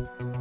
you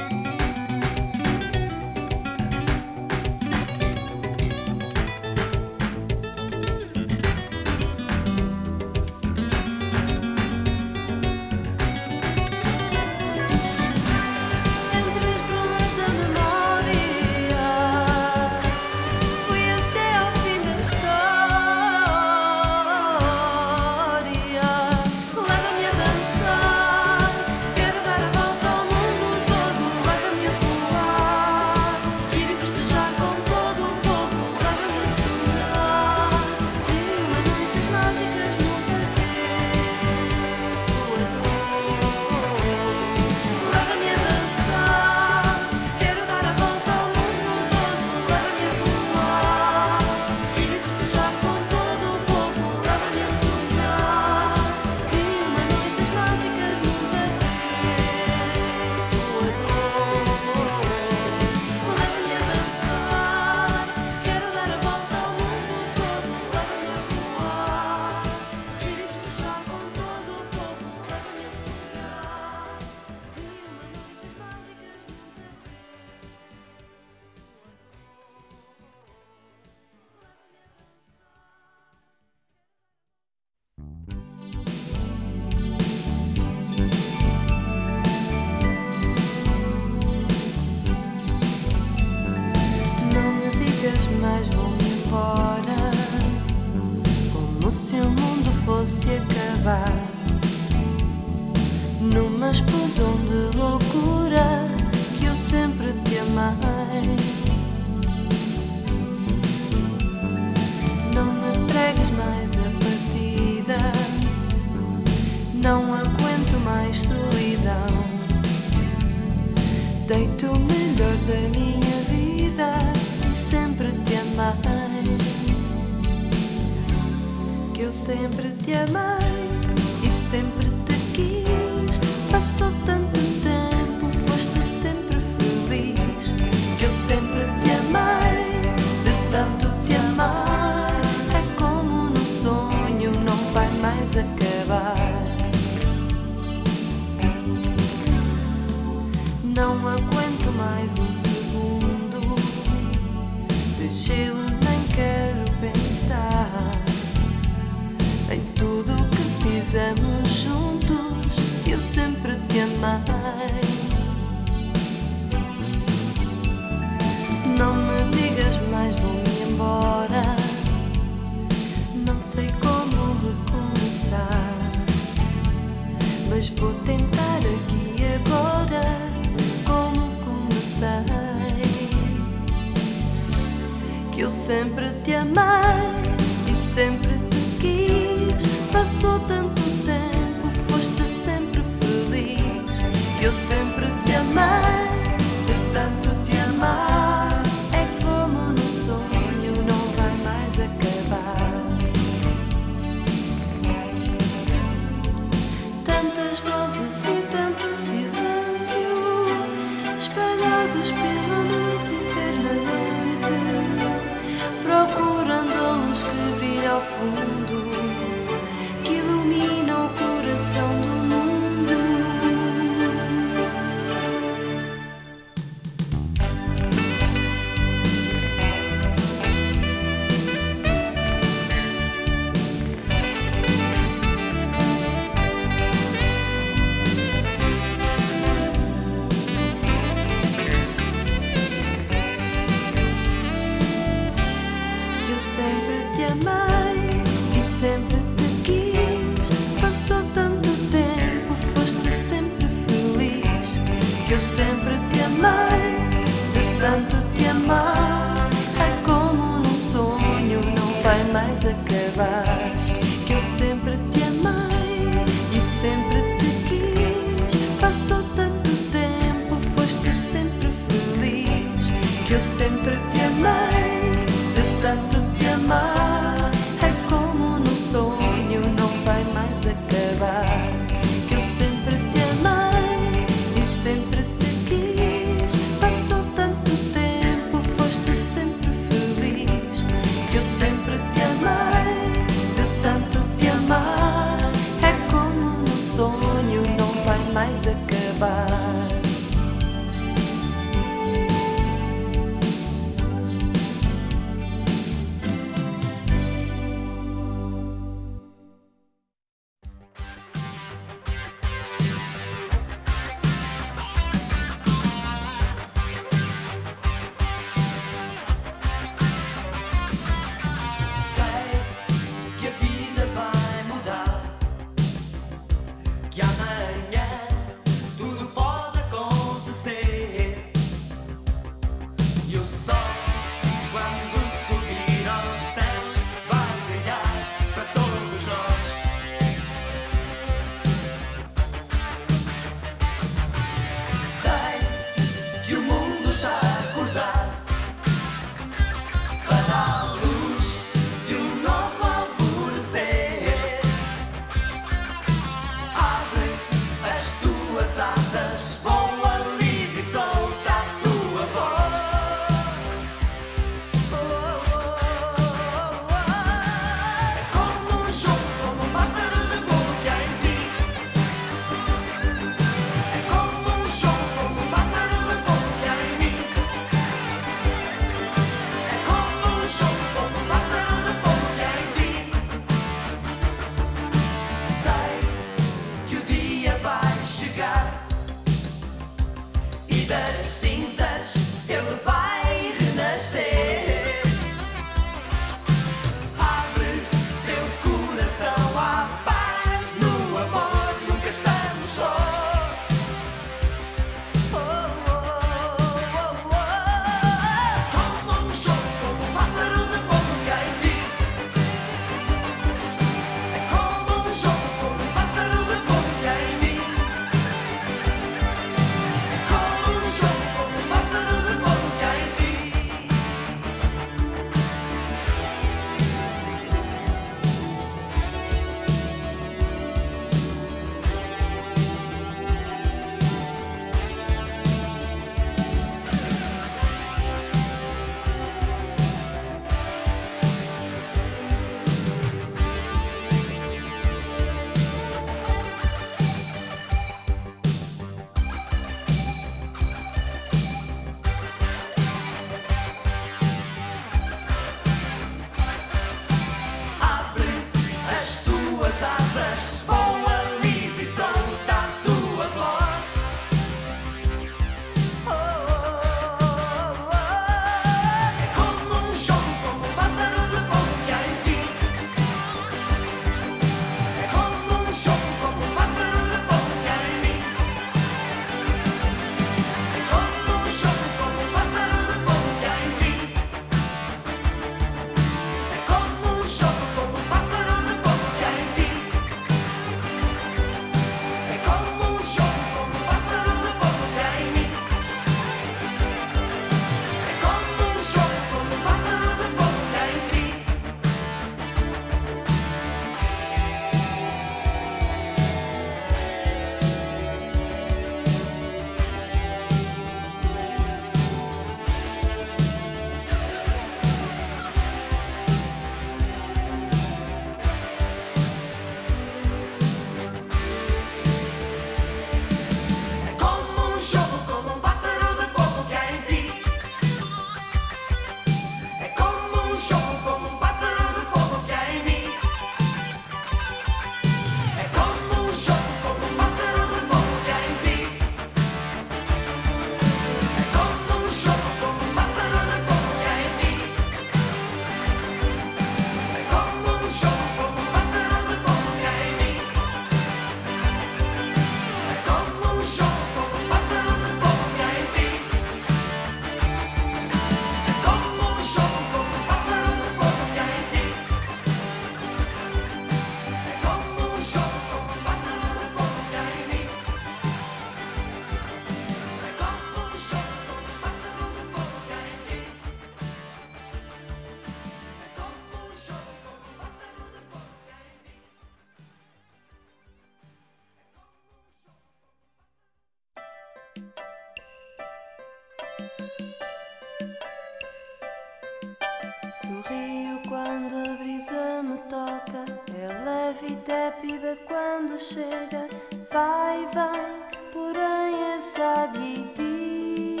me toca. É leve e tépida quando chega. Vai, vai, porém é sábia e diz: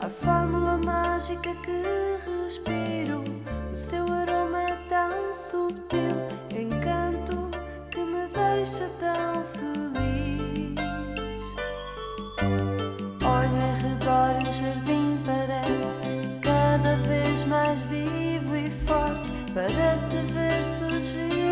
A fórmula mágica que respiro. O seu aroma é tão sutil. para te ver surgir.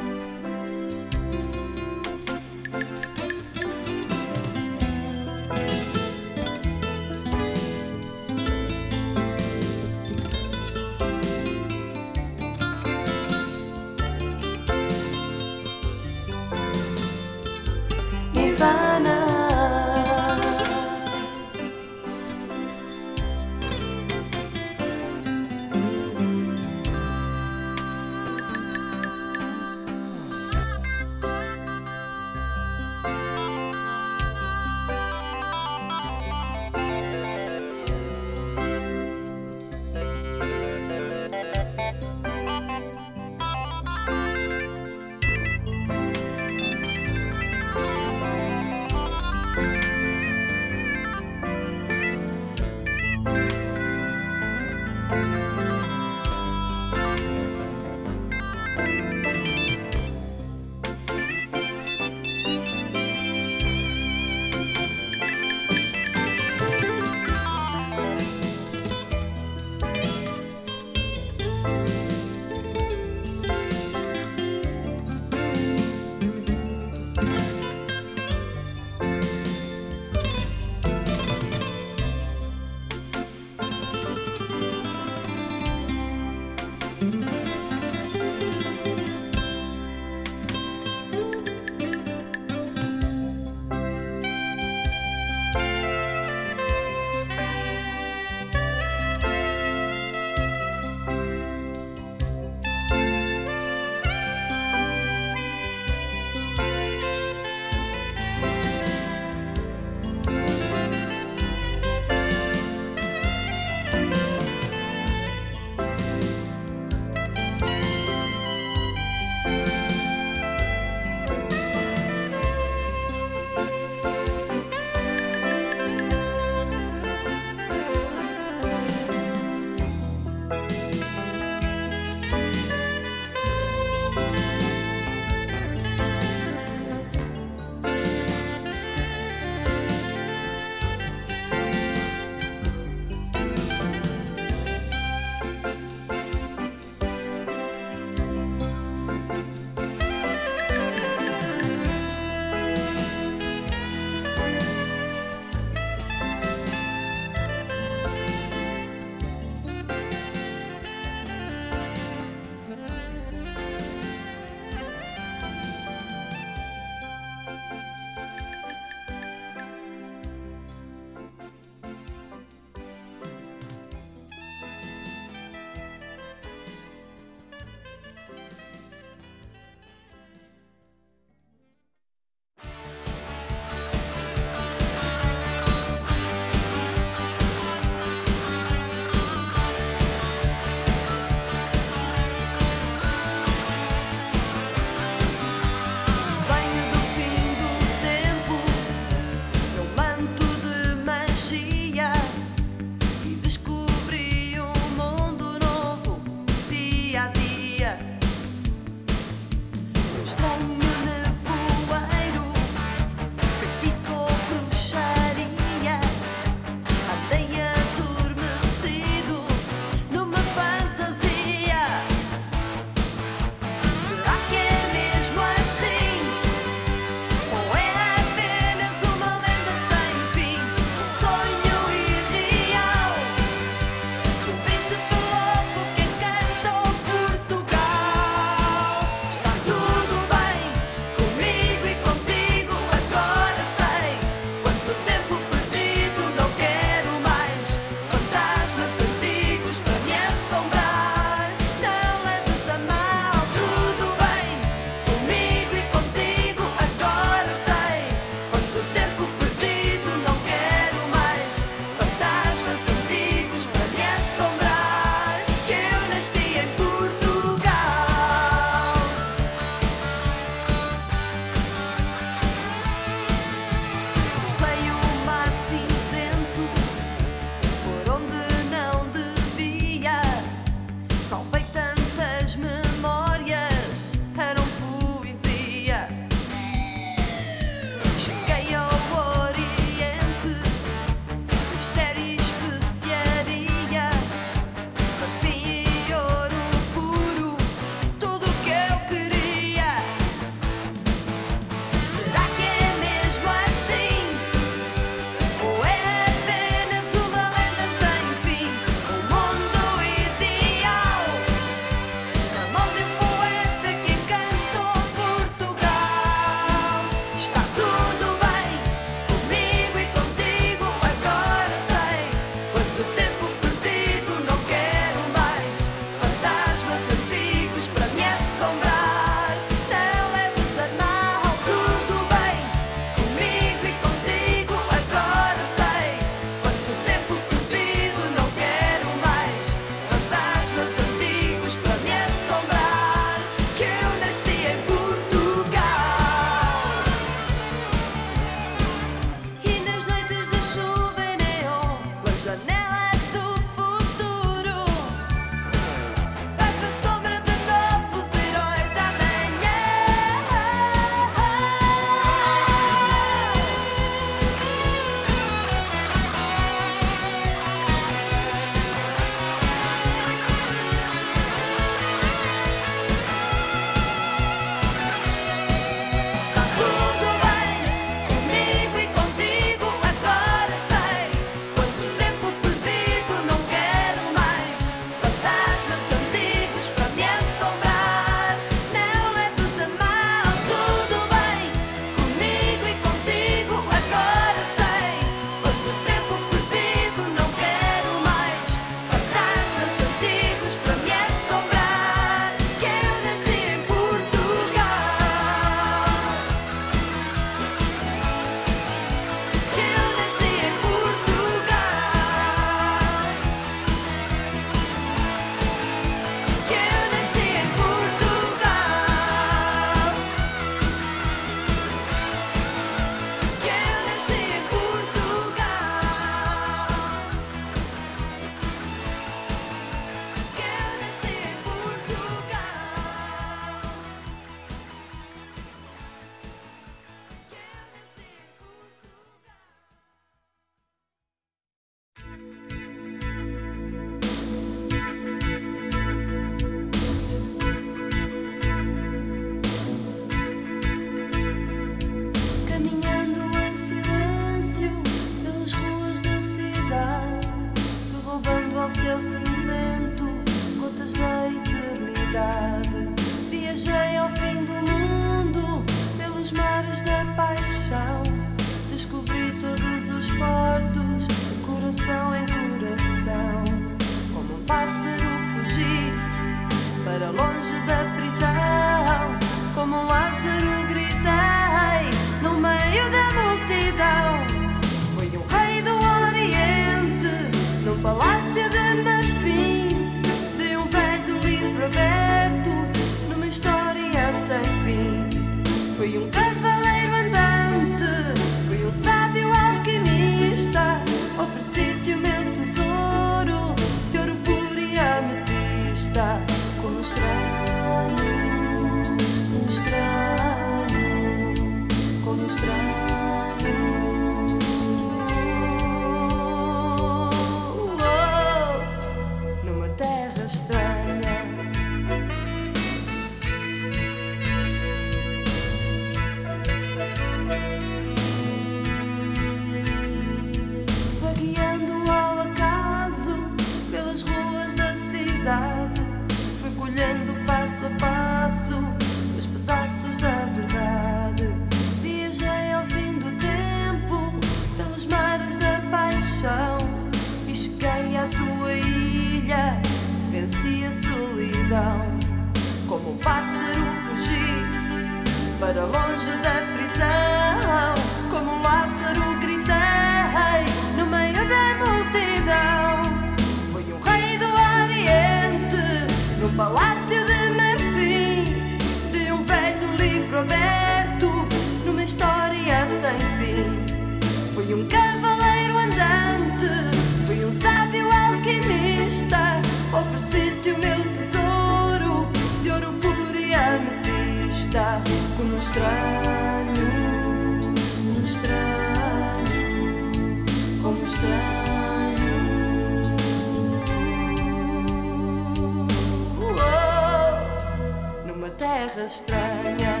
extraña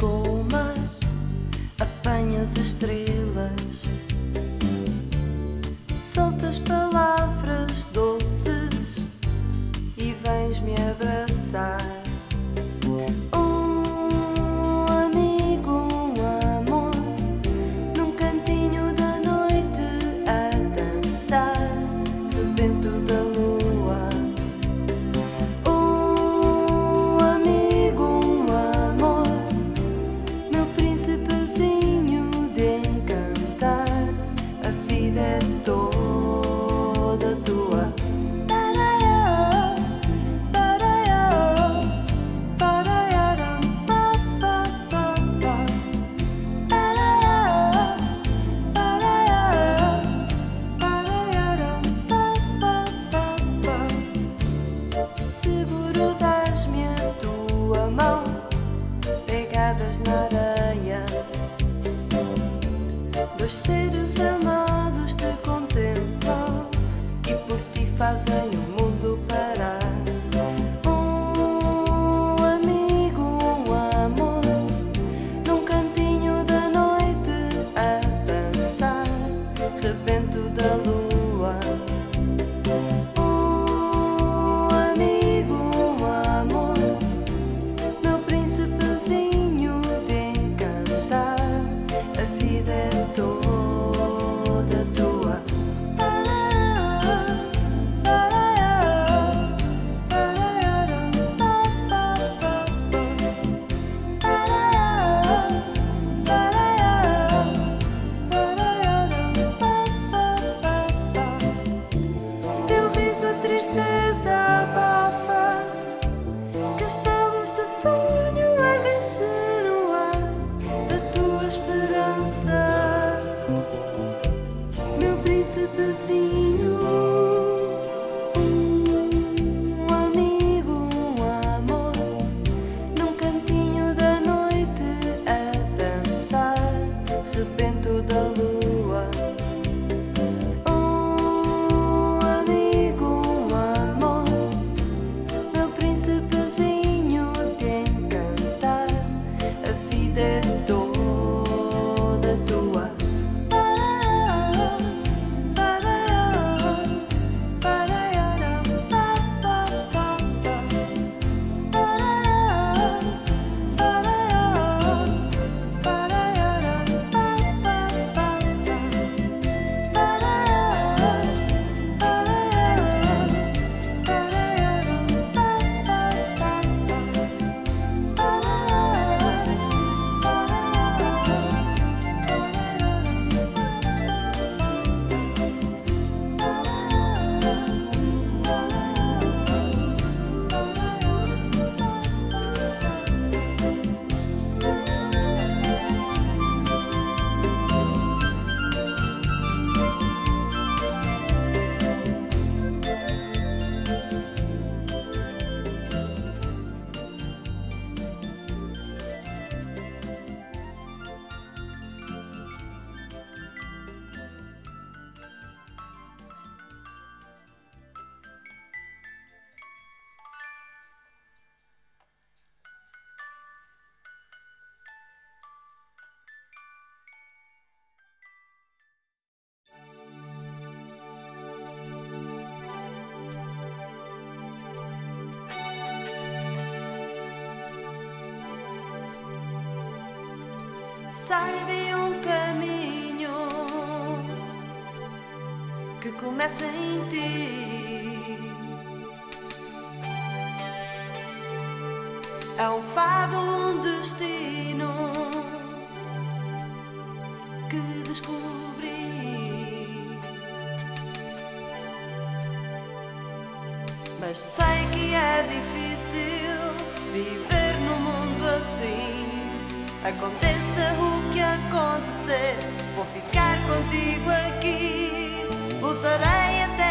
o mar, apanhas as estrelas, soltas palavras Los sai de um caminho que começa em ti. É um fado, um destino que descobri. Mas sei que é difícil. Aconteça o que acontecer, vou ficar contigo aqui. Lutarei até